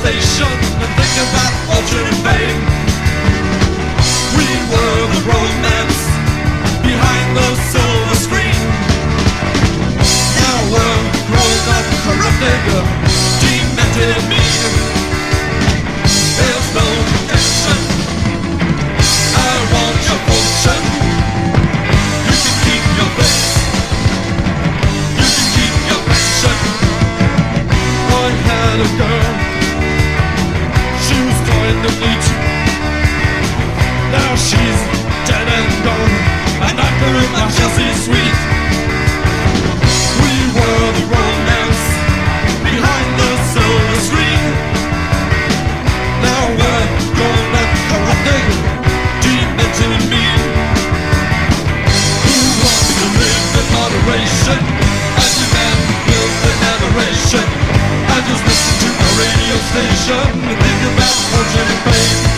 station and think about fortune and fame. We were the romance behind the silver screen. Now we're grown up, corrupted, dead and I grew my Chelsea sweet. We were the romance behind the silver screen. Now we're up. Who wants to live in moderation? An adoration. I just listen to my radio station and think about fortune and fame.